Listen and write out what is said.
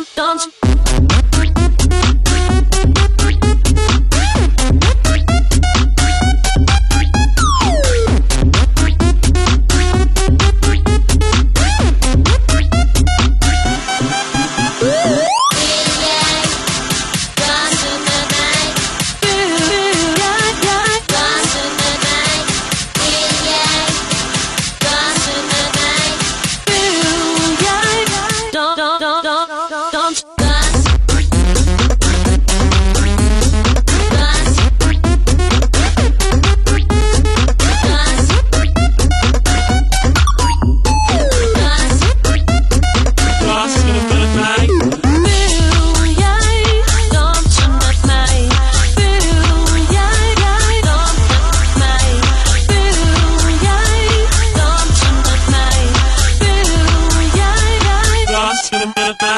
dance, dance. Thank you.